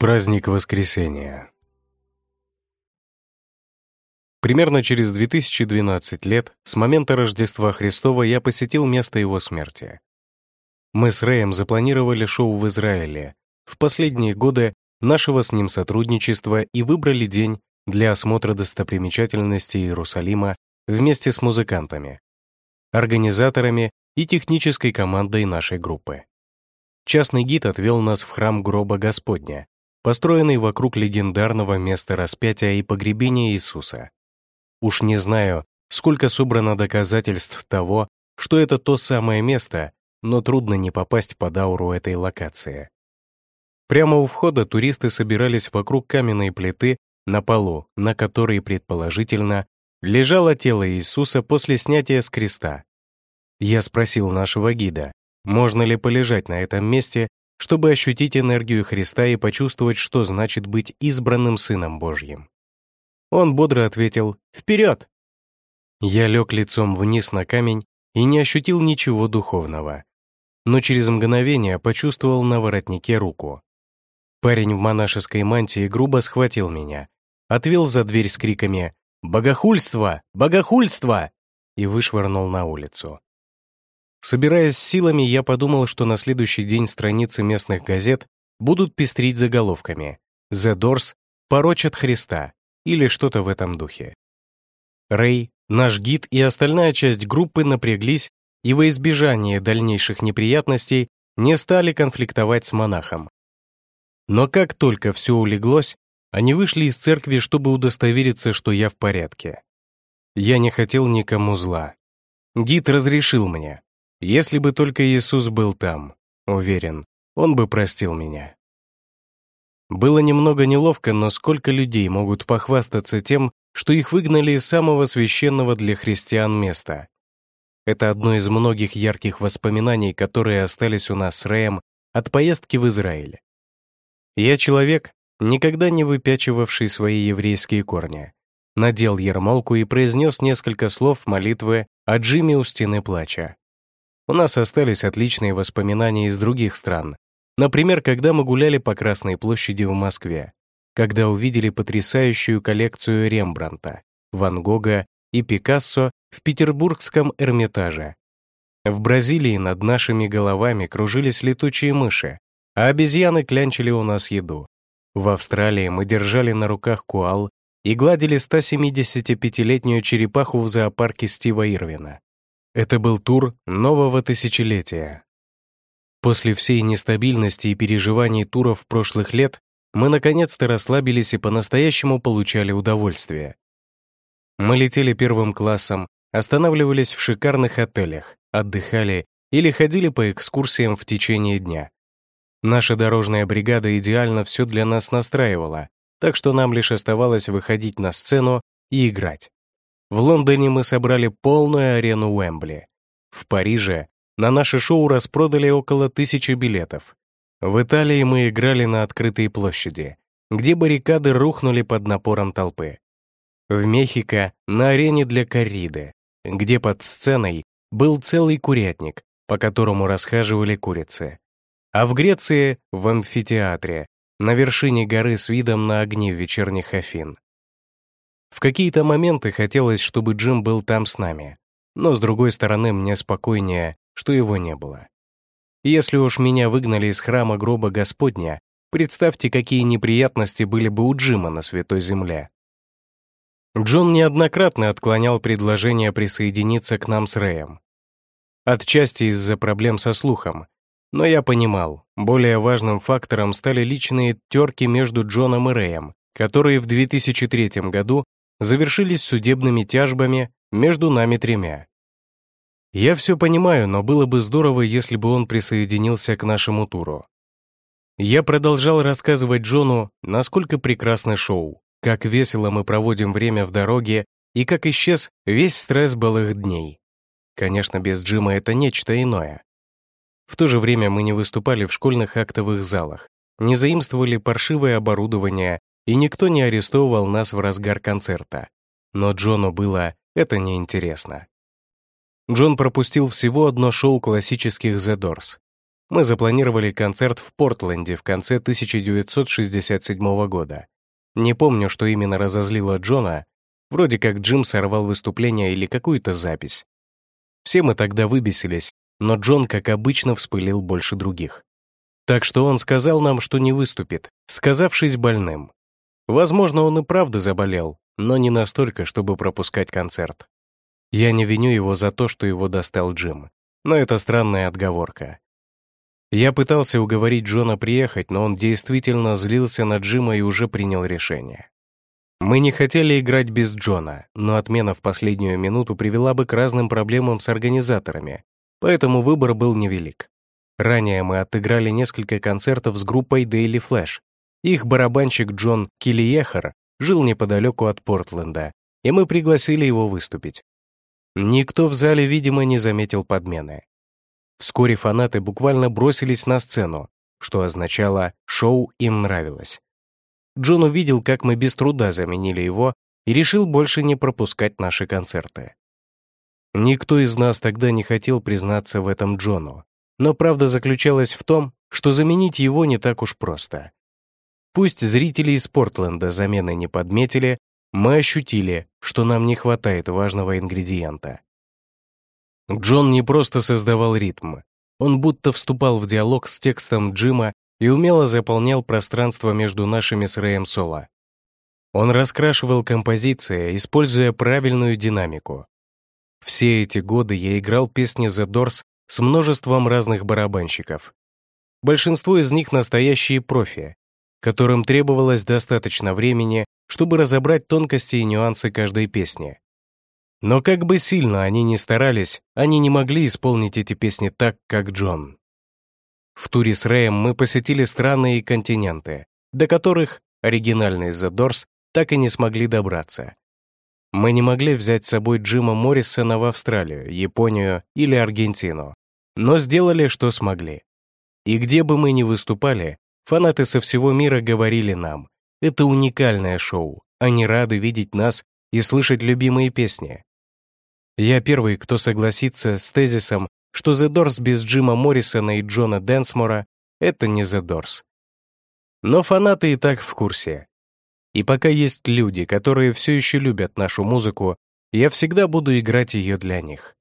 Праздник Воскресения Примерно через 2012 лет с момента Рождества Христова я посетил место его смерти. Мы с Рэем запланировали шоу в Израиле в последние годы нашего с ним сотрудничества и выбрали день для осмотра достопримечательностей Иерусалима вместе с музыкантами, организаторами и технической командой нашей группы. Частный гид отвел нас в храм гроба Господня, построенный вокруг легендарного места распятия и погребения Иисуса. Уж не знаю, сколько собрано доказательств того, что это то самое место, но трудно не попасть под ауру этой локации. Прямо у входа туристы собирались вокруг каменной плиты на полу, на которой, предположительно, лежало тело Иисуса после снятия с креста. Я спросил нашего гида, можно ли полежать на этом месте, чтобы ощутить энергию Христа и почувствовать, что значит быть избранным Сыном Божьим. Он бодро ответил «Вперед!». Я лег лицом вниз на камень и не ощутил ничего духовного, но через мгновение почувствовал на воротнике руку. Парень в монашеской мантии грубо схватил меня, отвел за дверь с криками «Богохульство! Богохульство!» и вышвырнул на улицу. Собираясь силами, я подумал, что на следующий день страницы местных газет будут пестрить заголовками «The Doors порочат Христа» или что-то в этом духе. Рэй, наш гид и остальная часть группы напряглись и во избежание дальнейших неприятностей не стали конфликтовать с монахом. Но как только все улеглось, они вышли из церкви, чтобы удостовериться, что я в порядке. Я не хотел никому зла. Гид разрешил мне, если бы только Иисус был там, уверен, он бы простил меня. Было немного неловко, но сколько людей могут похвастаться тем, что их выгнали из самого священного для христиан места. Это одно из многих ярких воспоминаний, которые остались у нас с Рэем от поездки в Израиль. Я человек, никогда не выпячивавший свои еврейские корни, надел ермолку и произнес несколько слов молитвы о Джиме у стены плача. У нас остались отличные воспоминания из других стран. Например, когда мы гуляли по Красной площади в Москве, когда увидели потрясающую коллекцию Рембранта, Ван Гога и Пикассо в Петербургском Эрмитаже. В Бразилии над нашими головами кружились летучие мыши, а обезьяны клянчили у нас еду. В Австралии мы держали на руках куал и гладили 175-летнюю черепаху в зоопарке Стива Ирвина. Это был тур нового тысячелетия. После всей нестабильности и переживаний туров прошлых лет мы наконец-то расслабились и по-настоящему получали удовольствие. Мы летели первым классом, останавливались в шикарных отелях, отдыхали или ходили по экскурсиям в течение дня. Наша дорожная бригада идеально все для нас настраивала, так что нам лишь оставалось выходить на сцену и играть. В Лондоне мы собрали полную арену Уэмбли. В Париже на наше шоу распродали около тысячи билетов. В Италии мы играли на открытой площади, где баррикады рухнули под напором толпы. В Мехико на арене для корриды, где под сценой был целый курятник, по которому расхаживали курицы. А в Греции — в амфитеатре, на вершине горы с видом на огни вечерних Афин. В какие-то моменты хотелось, чтобы Джим был там с нами, но с другой стороны мне спокойнее, что его не было. Если уж меня выгнали из храма гроба Господня, представьте, какие неприятности были бы у Джима на Святой Земле. Джон неоднократно отклонял предложение присоединиться к нам с Рэем. Отчасти из-за проблем со слухом, но я понимал, более важным фактором стали личные терки между Джоном и Рэем, которые в 2003 году завершились судебными тяжбами между нами тремя. Я все понимаю, но было бы здорово, если бы он присоединился к нашему туру. Я продолжал рассказывать Джону, насколько прекрасно шоу, как весело мы проводим время в дороге и как исчез весь стресс былых дней. Конечно, без Джима это нечто иное. В то же время мы не выступали в школьных актовых залах, не заимствовали паршивое оборудование и никто не арестовывал нас в разгар концерта. Но Джону было это неинтересно. Джон пропустил всего одно шоу классических The Doors. мы запланировали концерт в Портленде в конце 1967 года. Не помню, что именно разозлило Джона, вроде как Джим сорвал выступление или какую-то запись. Все мы тогда выбесились, но Джон, как обычно, вспылил больше других. Так что он сказал нам, что не выступит, сказавшись больным. Возможно, он и правда заболел, но не настолько, чтобы пропускать концерт. Я не виню его за то, что его достал Джим, но это странная отговорка. Я пытался уговорить Джона приехать, но он действительно злился на Джима и уже принял решение. Мы не хотели играть без Джона, но отмена в последнюю минуту привела бы к разным проблемам с организаторами, поэтому выбор был невелик. Ранее мы отыграли несколько концертов с группой Daily Flash. Их барабанщик Джон Киллиехер жил неподалеку от Портленда, и мы пригласили его выступить. Никто в зале, видимо, не заметил подмены. Вскоре фанаты буквально бросились на сцену, что означало «шоу им нравилось». Джон увидел, как мы без труда заменили его и решил больше не пропускать наши концерты. Никто из нас тогда не хотел признаться в этом Джону, но правда заключалась в том, что заменить его не так уж просто. Пусть зрители из Портленда замены не подметили, мы ощутили, что нам не хватает важного ингредиента. Джон не просто создавал ритм, он будто вступал в диалог с текстом Джима и умело заполнял пространство между нашими с Рэем соло. Он раскрашивал композиции, используя правильную динамику. Все эти годы я играл песни The Doors с множеством разных барабанщиков. Большинство из них настоящие профи, которым требовалось достаточно времени, чтобы разобрать тонкости и нюансы каждой песни. Но как бы сильно они ни старались, они не могли исполнить эти песни так, как Джон. В туре с Рэем мы посетили страны и континенты, до которых оригинальный The Doors так и не смогли добраться. Мы не могли взять с собой Джима Моррисона в Австралию, Японию или Аргентину, но сделали, что смогли. И где бы мы ни выступали, фанаты со всего мира говорили нам, это уникальное шоу, они рады видеть нас и слышать любимые песни. Я первый, кто согласится с тезисом, что The Doors без Джима Моррисона и Джона Дэнсмора — это не The Doors. Но фанаты и так в курсе. И пока есть люди, которые все еще любят нашу музыку, я всегда буду играть ее для них.